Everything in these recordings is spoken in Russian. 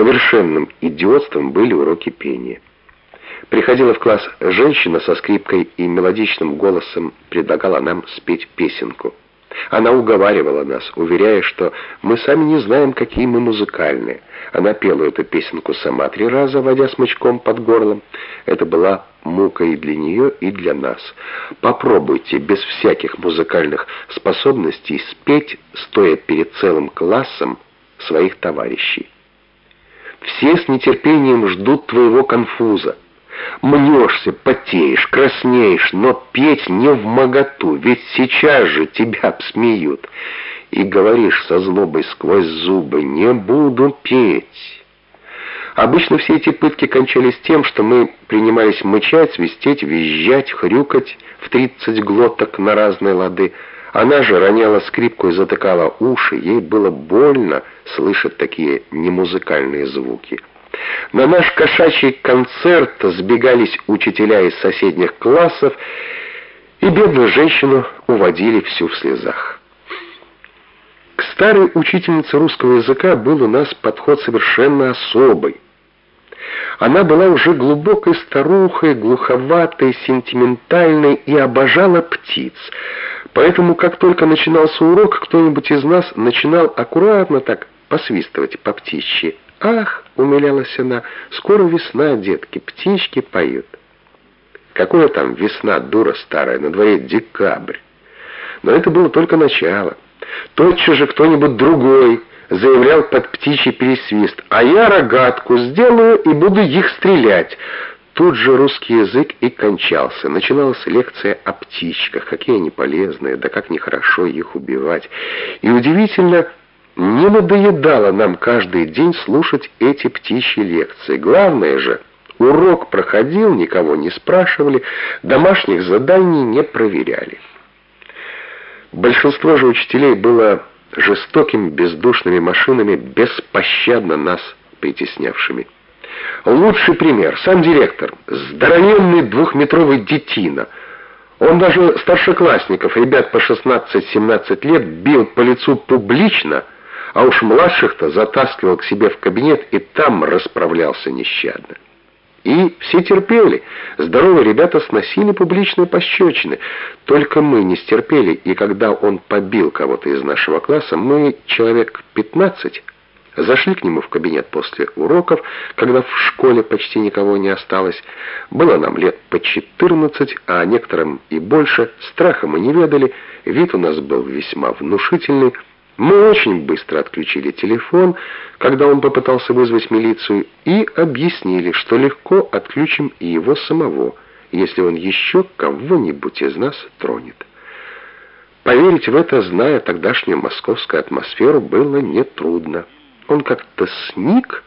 совершенным идиотством были уроки пения. Приходила в класс женщина со скрипкой и мелодичным голосом предлагала нам спеть песенку. Она уговаривала нас, уверяя, что мы сами не знаем, какие мы музыкальные. Она пела эту песенку сама три раза, водя смычком под горлом. Это была мука и для нее, и для нас. Попробуйте без всяких музыкальных способностей спеть, стоя перед целым классом своих товарищей. Все с нетерпением ждут твоего конфуза. Мнешься, потеешь, краснеешь, но петь не в моготу, ведь сейчас же тебя обсмеют. И говоришь со злобой сквозь зубы «не буду петь». Обычно все эти пытки кончались тем, что мы принимались мычать, свистеть, визжать, хрюкать в тридцать глоток на разные лады. Она же роняла скрипку и затыкала уши, ей было больно слышать такие немузыкальные звуки. На наш кошачий концерт сбегались учителя из соседних классов, и бедную женщину уводили всю в слезах. К старой учительнице русского языка был у нас подход совершенно особый. Она была уже глубокой старухой, глуховатой, сентиментальной и обожала птиц. Поэтому, как только начинался урок, кто-нибудь из нас начинал аккуратно так посвистывать по птичьи. «Ах!» — умилялась она, — «скоро весна, детки, птички поют». Какое там весна, дура старая, на дворе декабрь. Но это было только начало. Тотчас же кто-нибудь другой заявлял под птичий пересвист, а я рогатку сделаю и буду их стрелять. Тут же русский язык и кончался. Начиналась лекция о птичках, какие они полезные, да как нехорошо их убивать. И удивительно, не надоедало нам каждый день слушать эти птичьи лекции. Главное же, урок проходил, никого не спрашивали, домашних заданий не проверяли. Большинство же учителей было жестокими бездушными машинами, беспощадно нас притеснявшими. Лучший пример, сам директор, здоровенный двухметровый детина. Он даже старшеклассников, ребят по 16-17 лет, бил по лицу публично, а уж младших-то затаскивал к себе в кабинет и там расправлялся нещадно. И все терпели. Здоровые ребята сносили публичные пощечины. Только мы не стерпели, и когда он побил кого-то из нашего класса, мы, человек 15, зашли к нему в кабинет после уроков, когда в школе почти никого не осталось. Было нам лет по 14, а некоторым и больше. Страха мы не ведали, вид у нас был весьма внушительный, мы очень быстро отключили телефон, когда он попытался вызвать милицию, и объяснили, что легко отключим и его самого, если он еще кого-нибудь из нас тронет. Поверить в это, зная тогдашнюю московскую атмосферу, было нетрудно. Он как-то сник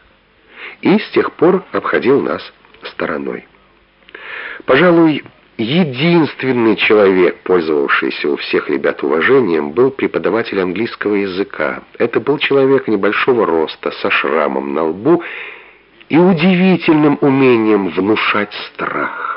и с тех пор обходил нас стороной. Пожалуй, Единственный человек, пользовавшийся у всех ребят уважением, был преподаватель английского языка. Это был человек небольшого роста, со шрамом на лбу и удивительным умением внушать страх.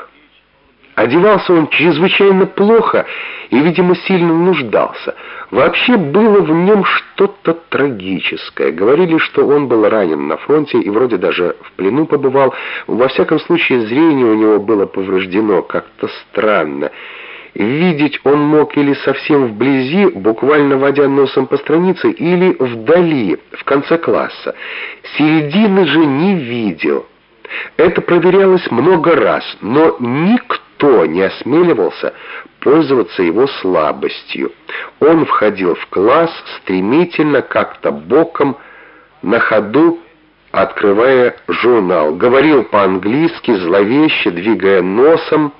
Одевался он чрезвычайно плохо и, видимо, сильно нуждался. Вообще было в нем что-то трагическое. Говорили, что он был ранен на фронте и вроде даже в плену побывал. Во всяком случае, зрение у него было повреждено как-то странно. Видеть он мог или совсем вблизи, буквально водя носом по странице, или вдали, в конце класса. Середины же не видел. Это проверялось много раз, но никто никто не осмеливался пользоваться его слабостью. Он входил в класс стремительно, как-то боком, на ходу, открывая журнал. Говорил по-английски, зловеще, двигая носом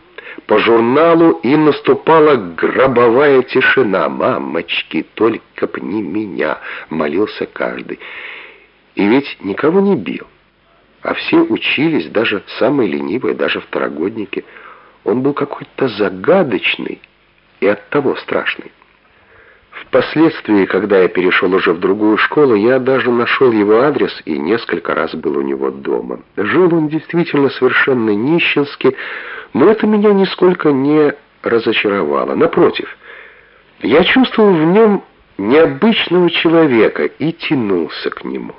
по журналу, и наступала гробовая тишина. «Мамочки, только б не меня!» — молился каждый. И ведь никого не бил. А все учились, даже самые ленивые, даже второгодники — он был какой-то загадочный и оттого страшный. Впоследствии, когда я перешел уже в другую школу, я даже нашел его адрес и несколько раз был у него дома. Жил он действительно совершенно нищенски, но это меня нисколько не разочаровало. Напротив, я чувствовал в нем необычного человека и тянулся к нему.